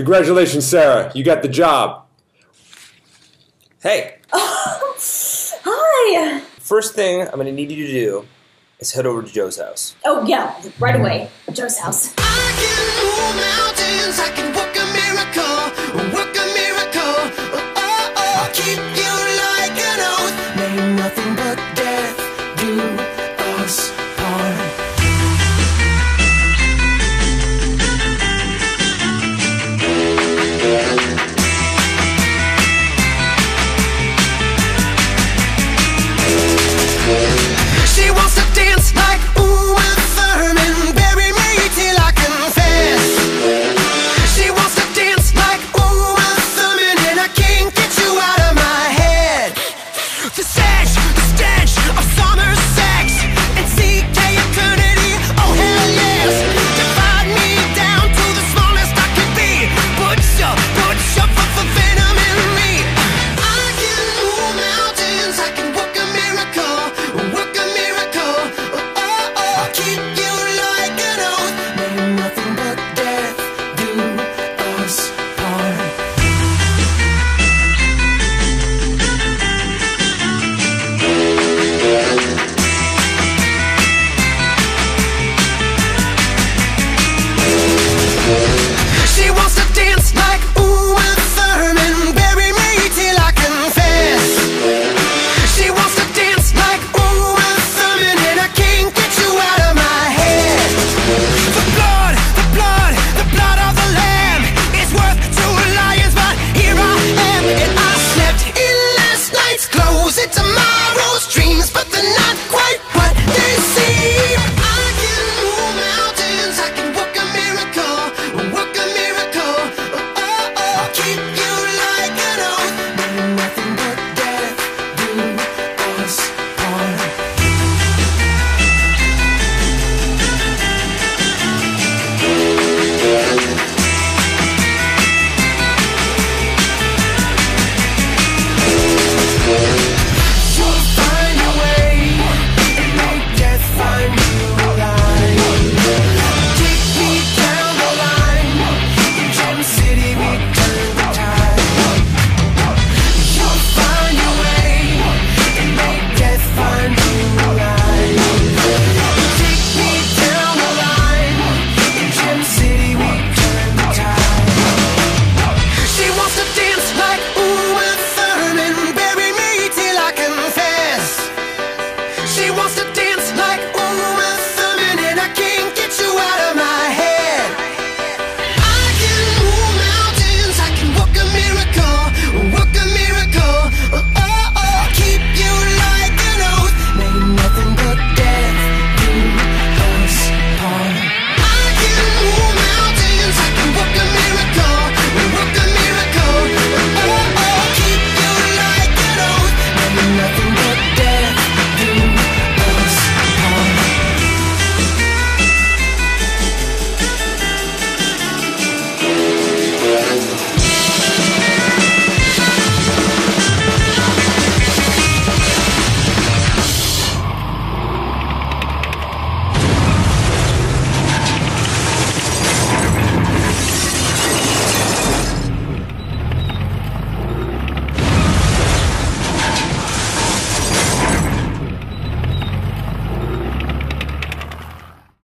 Congratulations, Sarah. You got the job. Hey, Hi. first thing I'm gonna need you to do is head over to Joe's house. Oh yeah, right away. Joe's house. we